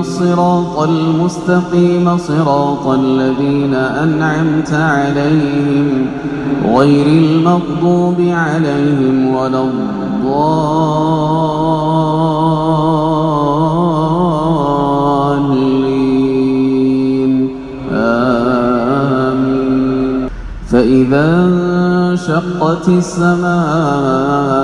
الصراط المستقيم صراط الذين أنعمت عليهم غير المغضوب عليهم ولا الضالين. آمين. فإذا انشقت السماء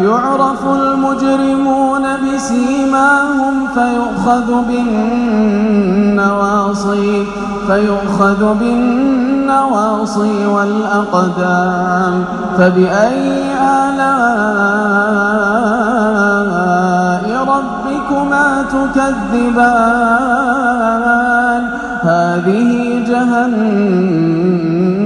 يعرف المجرمون بسيماهم فيؤخذ بالنواصي فيؤخذ بالنواصي والأقدام فبأي آلاء ربكما تكذبان؟ هذه جهنم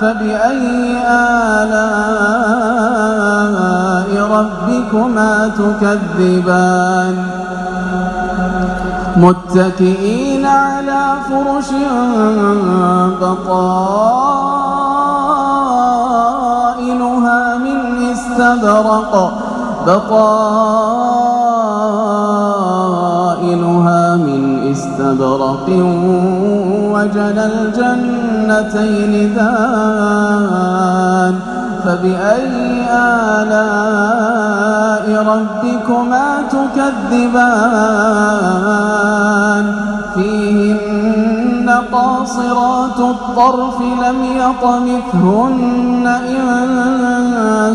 فبأي آلاء ربكما تكذبان؟ متكئين على فرش بطائنها من استبرق بطائنها من استبرق وجنى الجنتين دان فبأي آلاء ربكما تكذبان؟ فيهن قاصرات الطرف لم يطمثهن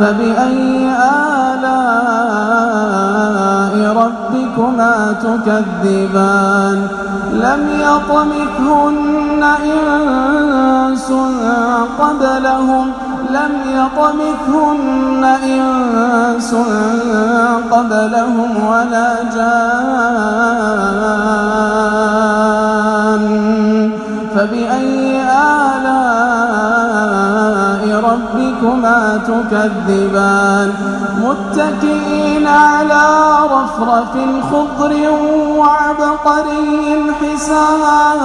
فبأي آلاء ربكما تكذبان؟ لم يطمثهن إنس قبلهم لم يطمثهن إنس قبلهم ولا جان ربكما تكذبان متكئين على رفرف خضر وعبقري حسان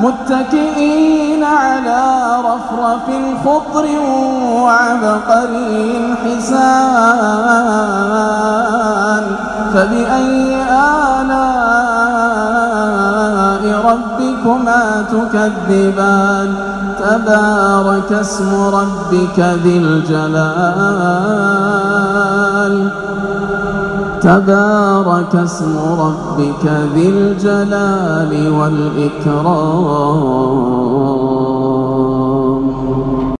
متكئين على رفرف خضر وعبقري حسان فبأي آلاء ربكما تكذبان تبارك اسم ربك ذي الجلال. تبارك اسم ربك ذي الجلال والإكرام.